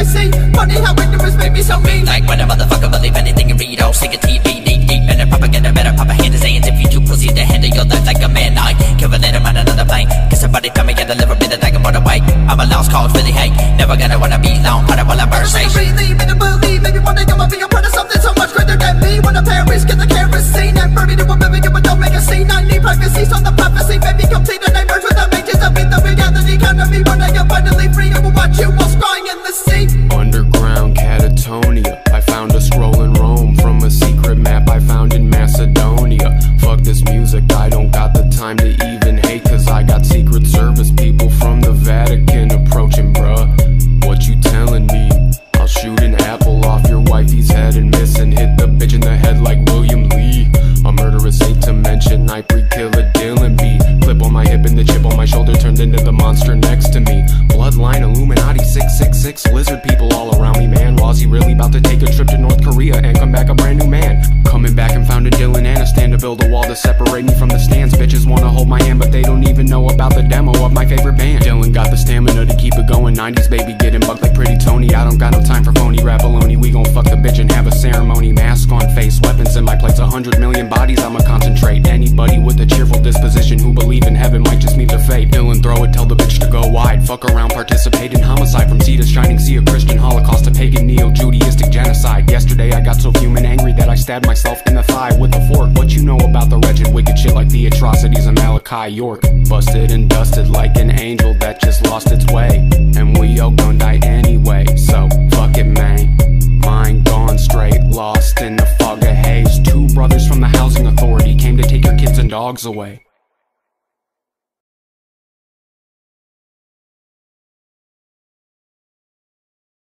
mercy. Funny how ignorance made me so mean, like when a motherfucker. cause I got Secret Service people from the Vatican approaching, bruh. What you telling me? I'll shoot an apple off your wifey's head and miss and hit the bitch in the head like William Lee. A murderous saint to mention, I pre kill a Dylan B. Clip on my hip and the chip on my shoulder turned into the monster next to me. Bloodline Illuminati 666, lizard people all around me, man. Was he really about to take a trip to North Korea and come back a brand new man? Coming back build a wall to separate me from the stands. Bitches wanna hold my hand, but they don't even know about the demo of my favorite band. Dylan got the stamina to keep it going. 90s baby getting bucked like pretty Tony. I don't got no time for phony rap baloney. We gon' fuck the bitch and have a ceremony. Mask on face, weapons in my plates. A hundred million bodies, I'ma concentrate. Anybody with a cheerful disposition who believe in heaven might just meet their fate. Dylan, throw it, tell the bitch to go wide. Fuck around, participate in homicide. From sea to shining sea, of Christian holocaust to pagan neo Judaistic genocide. Yesterday I got so human angry I stabbed myself in the thigh with a fork. What you know about the wretched, wicked shit like the atrocities of Malachi York? Busted and dusted like an angel that just lost its way. And we all gon' die anyway, so fuck it, man. Mind gone straight, lost in the fog of haze. Two brothers from the housing authority came to take your kids and dogs away.